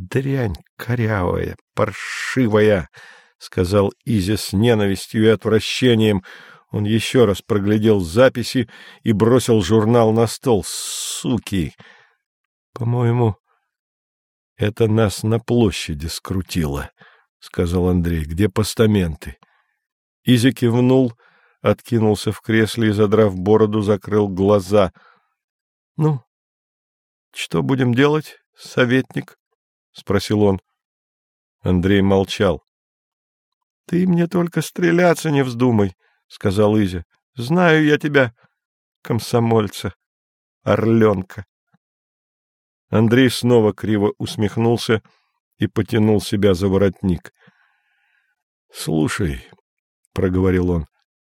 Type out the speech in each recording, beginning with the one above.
дрянь корявая, паршивая, — сказал Изя с ненавистью и отвращением. Он еще раз проглядел записи и бросил журнал на стол. Суки! По-моему, это нас на площади скрутило, — сказал Андрей. Где постаменты? Изя кивнул, откинулся в кресле и, задрав бороду, закрыл глаза. — Ну, что будем делать, советник? — спросил он. Андрей молчал. — Ты мне только стреляться не вздумай, — сказал Изя. — Знаю я тебя, комсомольца, орленка. Андрей снова криво усмехнулся и потянул себя за воротник. — Слушай, — проговорил он,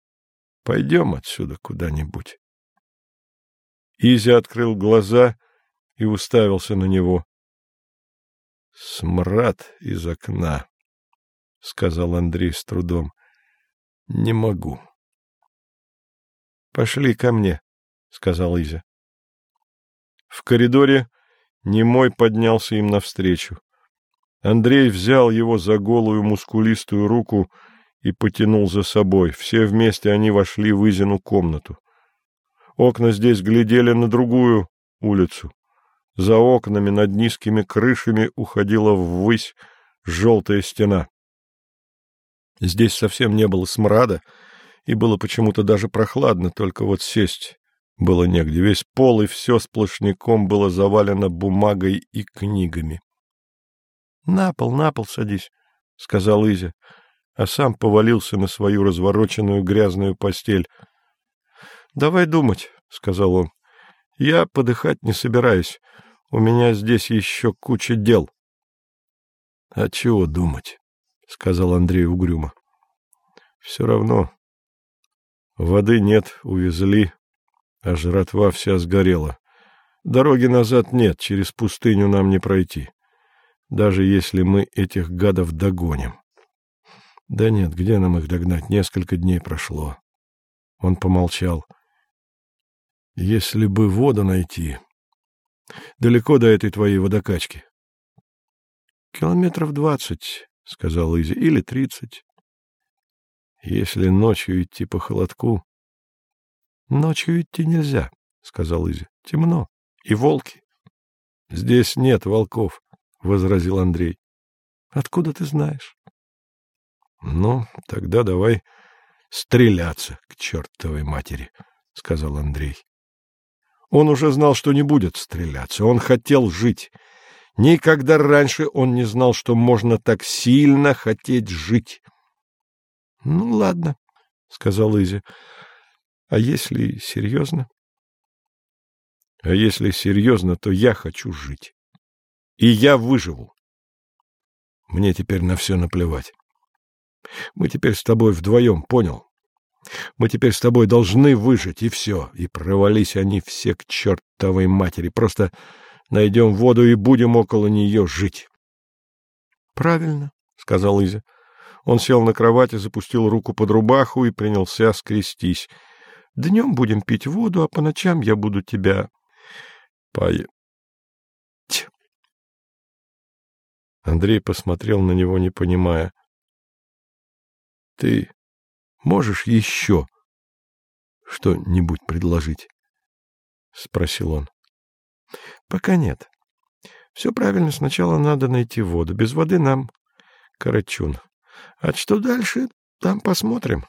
— пойдем отсюда куда-нибудь. Изя открыл глаза и уставился на него. — Смрад из окна, — сказал Андрей с трудом. — Не могу. — Пошли ко мне, — сказал Изя. В коридоре Немой поднялся им навстречу. Андрей взял его за голую мускулистую руку и потянул за собой. Все вместе они вошли в Изину комнату. Окна здесь глядели на другую улицу. За окнами над низкими крышами уходила ввысь желтая стена. Здесь совсем не было смрада, и было почему-то даже прохладно, только вот сесть было негде. Весь пол и все сплошняком было завалено бумагой и книгами. — На пол, на пол садись, — сказал Изя, а сам повалился на свою развороченную грязную постель. — Давай думать, — сказал он. — Я подыхать не собираюсь. У меня здесь еще куча дел. — А чего думать? — сказал Андрей угрюмо. — Все равно. Воды нет, увезли, а жратва вся сгорела. Дороги назад нет, через пустыню нам не пройти, даже если мы этих гадов догоним. Да нет, где нам их догнать? Несколько дней прошло. Он помолчал. Если бы воду найти... Далеко до этой твоей водокачки? Километров двадцать, — сказал Изи, — или тридцать. Если ночью идти по холодку, — Ночью идти нельзя, — сказал Изя. — Темно. И волки. — Здесь нет волков, — возразил Андрей. — Откуда ты знаешь? — Ну, тогда давай стреляться к чертовой матери, — сказал Андрей. Он уже знал, что не будет стреляться. Он хотел жить. Никогда раньше он не знал, что можно так сильно хотеть жить. — Ну, ладно, — сказал Изя. А если серьезно? А если серьезно, то я хочу жить. И я выживу. Мне теперь на все наплевать. Мы теперь с тобой вдвоем, понял? Мы теперь с тобой должны выжить, и все. И провались они все к чертовой матери. Просто найдем воду и будем около нее жить. — Правильно, — сказал Изя. Он сел на кровати, запустил руку под рубаху и принялся скрестись. Днем будем пить воду, а по ночам я буду тебя... Пой... Андрей посмотрел на него, не понимая. — Ты можешь еще что-нибудь предложить? — спросил он. — Пока нет. Все правильно, сначала надо найти воду. Без воды нам карачун. А что дальше, там посмотрим.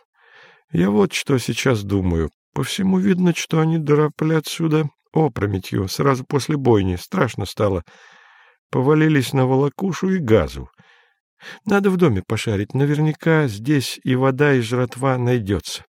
Я вот что сейчас думаю. По всему видно, что они драпли отсюда опрометью, сразу после бойни. Страшно стало. Повалились на волокушу и газу. Надо в доме пошарить. Наверняка здесь и вода, и жратва найдется.